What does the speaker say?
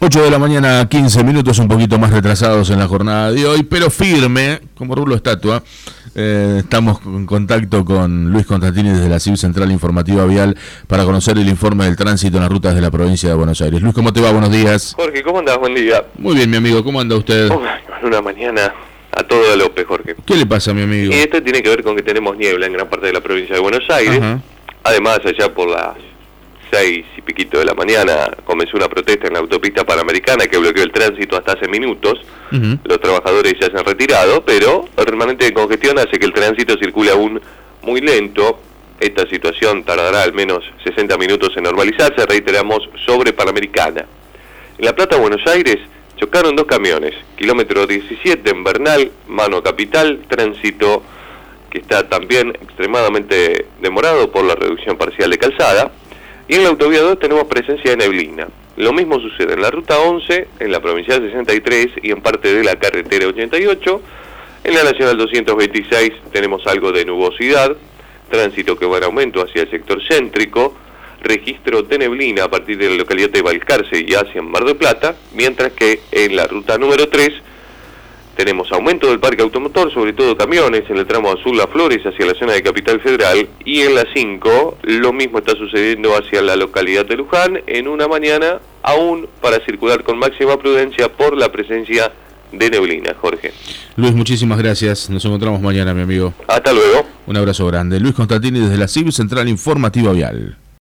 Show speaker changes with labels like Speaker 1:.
Speaker 1: 8 de la mañana, 15 minutos, un poquito más retrasados en la jornada de hoy, pero firme, como rulo estatua. Eh, estamos en contacto con Luis Constantini desde la CIV Central Informativa Vial para conocer el informe del tránsito en las rutas de la provincia de Buenos Aires. Luis, ¿cómo te va? Buenos días.
Speaker 2: Jorge, ¿cómo andás? Buen día.
Speaker 1: Muy bien, mi amigo, ¿cómo anda usted?
Speaker 2: Oh, una mañana a todo López, Jorge.
Speaker 1: ¿Qué le pasa, mi amigo?
Speaker 2: Y esto tiene que ver con que tenemos niebla en gran parte de la provincia de Buenos Aires. Además, allá por las seis y piquito de la mañana comenzó una protesta en la autopista panamericana que bloqueó el tránsito hasta hace minutos. Los trabajadores ya se han retirado, pero el remanente de congestión hace que el tránsito circule aún muy lento. Esta situación tardará al menos 60 minutos en normalizarse, reiteramos, sobre Panamericana. En La Plata, Buenos Aires, chocaron dos camiones, kilómetro 17 en Bernal, mano capital, tránsito que está también extremadamente demorado por la reducción parcial de calzada. Y en la autovía 2 tenemos presencia de neblina. Lo mismo sucede en la ruta 11, en la provincial 63 y en parte de la carretera 88. En la nacional 226 tenemos algo de nubosidad, tránsito que va en aumento hacia el sector céntrico, registro de neblina a partir de la localidad de Balcarce y hacia Mar del Plata, mientras que en la ruta número 3 tenemos aumento del parque automotor, sobre todo camiones, en el tramo azul Las Flores hacia la zona de Capital Federal y en la 5 lo mismo está sucediendo hacia la localidad de Luján en una mañana aún para circular con máxima prudencia por la presencia de neblina, Jorge.
Speaker 1: Luis, muchísimas gracias. Nos encontramos mañana, mi amigo.
Speaker 2: Hasta luego.
Speaker 1: Un abrazo grande. Luis Constantini desde la CIV Central Informativa Vial.